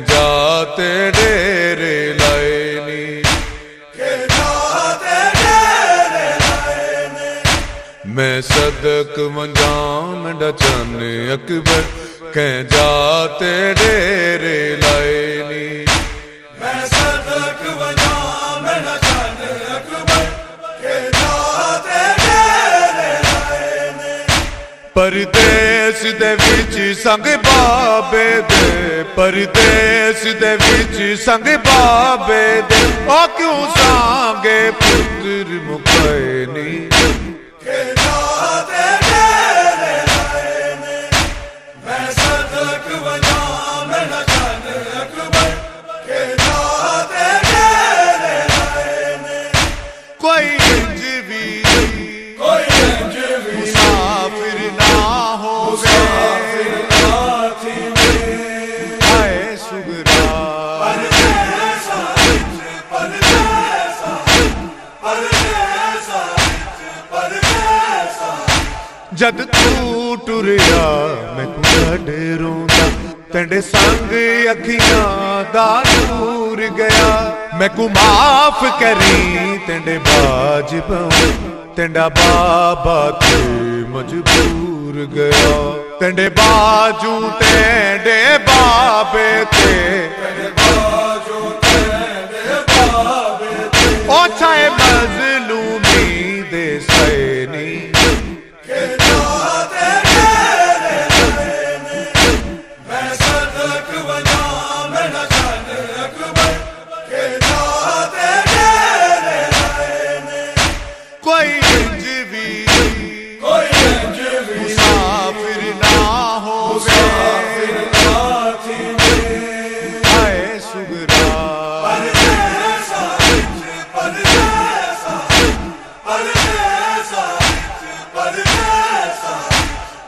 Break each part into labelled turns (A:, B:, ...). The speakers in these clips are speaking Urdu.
A: جاتے ڈیرے لائنی؟ میں صدق منجام ڈچن اکبر کہ جاتے پردیس دے وچ سنگ بابے دے پردیس دے وچ سنگ بابے دے او کیوں سانگے پتر مکائے جد تو ٹریا میں کڈ روندا تینڈے سنگ اکھیاں دا نور گیا میں کو معاف کری تینڈے باج پاؤں تینڈا بابا تے مجبور گیا تینڈے باجو تینڈے بابے تے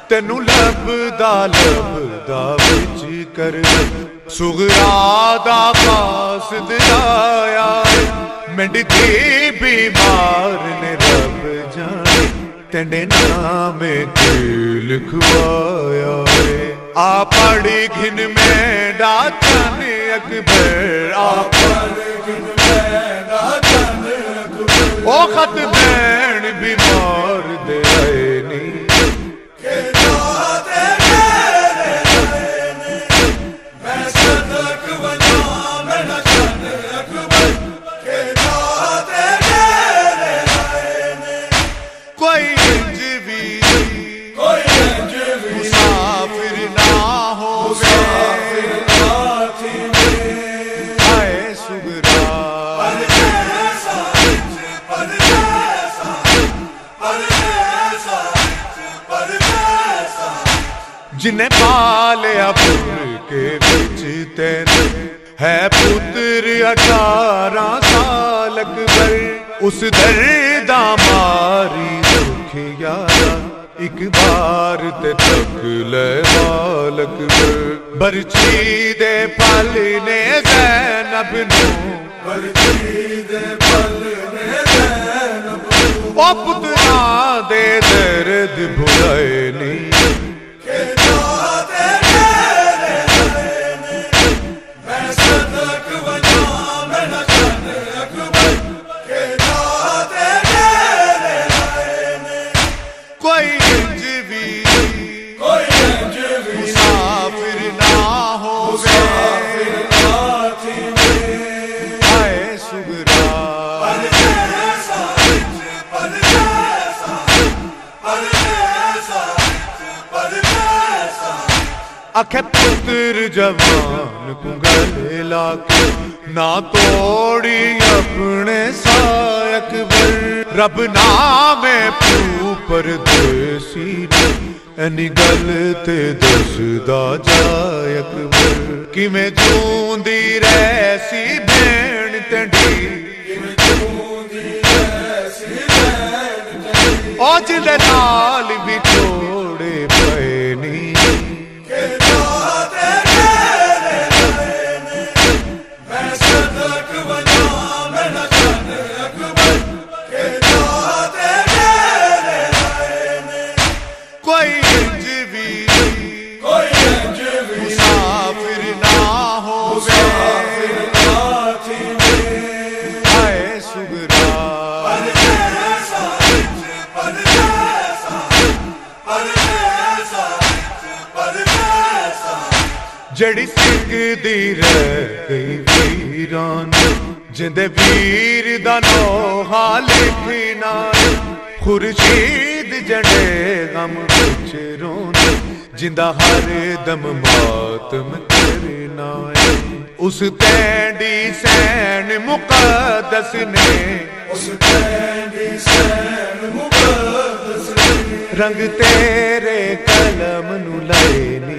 A: تینو لب دا لب دا وچ کر سگرا دا قاصد آیا منڈ دی بیمار نے رب جانے تینڈے نام تے لکھوایا آ پڑی گھن میں ڈاچن اکبر آ پڑ گھن میں ڈاکن اکبر او خط جنہیں پالیا پور کے بچ تین ہے پتر اٹھارہ سال اکبر۔ اس درد ماری دکھ یارا، ایک بار تک لے بال اکبر۔ برچی دے پل نے زینب نو۔ او پتنا دے درد بھلائے نہیں۔ کوئی اکھے پتر جوان کو گلے لا کے نہ توڑی اپنے سا اکبر رب نام پو پر دیسی اینی گل تے دسدا جا اکبر کیویں جوندی رہسی بھین تنڈی او جلے نال بھی توڑے جڑی سکھ دی رہ گئی ویران جندے ویر دا نو لکھنا خورشید جڑے غم وچ رون جندہ ہر دم ماتم کرنا اس تینڈی سین مقدس نے اس تینڈی سین مقدس نے رنگ تیرے قلم نو لائے